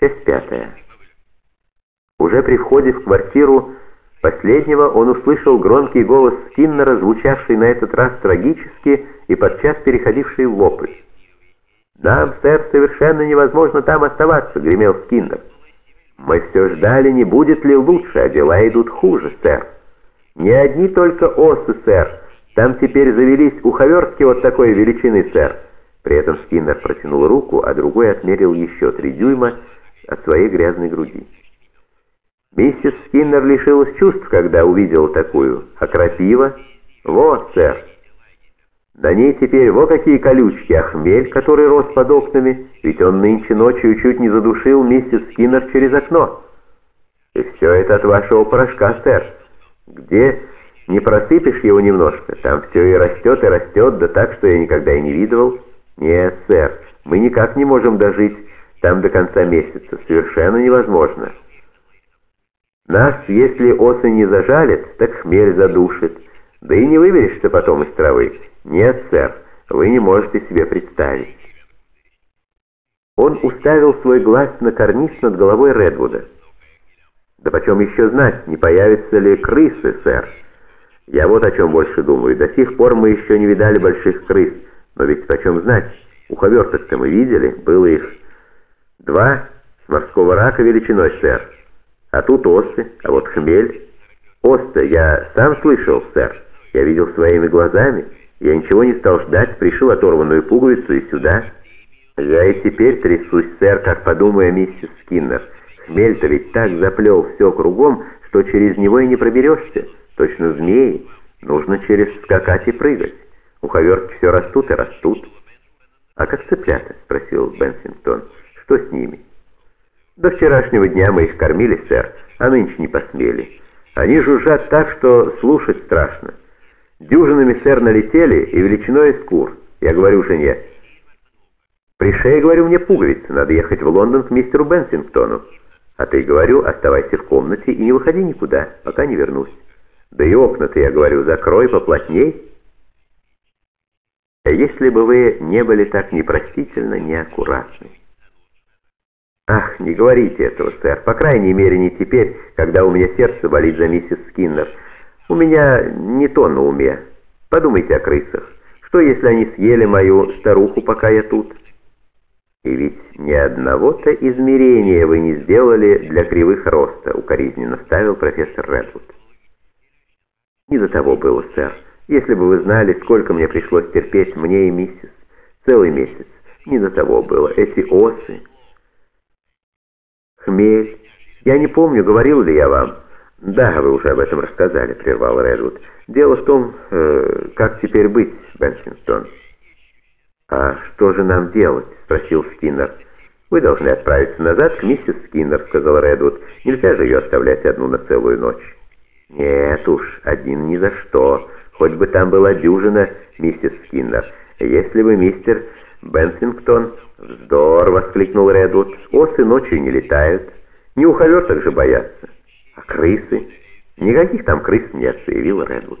Часть пятая. Уже при входе в квартиру последнего он услышал громкий голос Скиннера, звучавший на этот раз трагически и подчас переходивший в вопль. «Нам, сэр, совершенно невозможно там оставаться», — гремел Скиннер. «Мы все ждали, не будет ли лучше, а дела идут хуже, сэр. Не одни только осы, сэр. Там теперь завелись уховертки вот такой величины, сэр». При этом Скиннер протянул руку, а другой отмерил еще три дюйма от своей грязной груди. Миссис Скиннер лишилась чувств, когда увидела такую. А крапива? Вот, сэр. На ней теперь вот какие колючки, а хмель, который рос под окнами, ведь он нынче ночью чуть не задушил миссис Скиннер через окно. И все это от вашего порошка, сэр. Где не просыпешь его немножко, там все и растет, и растет, да так, что я никогда и не видывал. Нет, сэр, мы никак не можем дожить там до конца месяца. Совершенно невозможно. Нас, если осы не зажалит, так хмель задушит. Да и не выберешься потом из травы. Нет, сэр, вы не можете себе представить. Он уставил свой глаз на карниз над головой Редвуда. «Да почем еще знать, не появятся ли крысы, сэр? Я вот о чем больше думаю. До сих пор мы еще не видали больших крыс. Но ведь почем знать? Уховерток-то мы видели, было их два морского рака величиной, сэр. А тут осы, а вот хмель. Ос-то я сам слышал, сэр. Я видел своими глазами. Я ничего не стал ждать, пришил оторванную пуговицу и сюда. Я и теперь трясусь, сэр, как подумая миссис Скиннер. Хмель-то ведь так заплел все кругом, что через него и не проберешься. Точно змеи. Нужно через скакать и прыгать. Уховертки все растут и растут. «А как цыплята?» — спросил Бенсингтон. «Что с ними?» «До вчерашнего дня мы их кормили, сэр, а нынче не посмели. Они жужжат так, что слушать страшно. Дюжинами, сэр, налетели и величиной из кур. Я говорю жене, при шее, говорю, мне пуговицы, надо ехать в Лондон к мистеру Бенсингтону. А ты, говорю, оставайся в комнате и не выходи никуда, пока не вернусь. Да и окна-то, я говорю, закрой поплотней». Если бы вы не были так непростительно неаккуратны. Ах, не говорите этого, сэр, по крайней мере не теперь, когда у меня сердце болит за миссис Скиннер. У меня не то на уме. Подумайте о крысах. Что, если они съели мою старуху, пока я тут? И ведь ни одного-то измерения вы не сделали для кривых роста, укоризненно ставил профессор Редвуд. Не до того было, сэр. Если бы вы знали, сколько мне пришлось терпеть мне и миссис. Целый месяц. Не до того было. Эти осы. Хмель. Я не помню, говорил ли я вам. Да, вы уже об этом рассказали, прервал Редвуд. Дело в том, э, как теперь быть, Бенсингтон. А что же нам делать? Спросил Скиннер. «Вы должны отправиться назад к миссис Скиннер», — сказал Редвуд. «Нельзя же ее оставлять одну на целую ночь». «Нет уж, один ни за что. Хоть бы там была дюжина, миссис Скиннер. Если бы мистер Бенсингтон...» «Вздор!» — воскликнул Редвуд. «Осы ночью не летают. Не уховерток же боятся. А крысы?» «Никаких там крыс нет», — заявил Редвуд.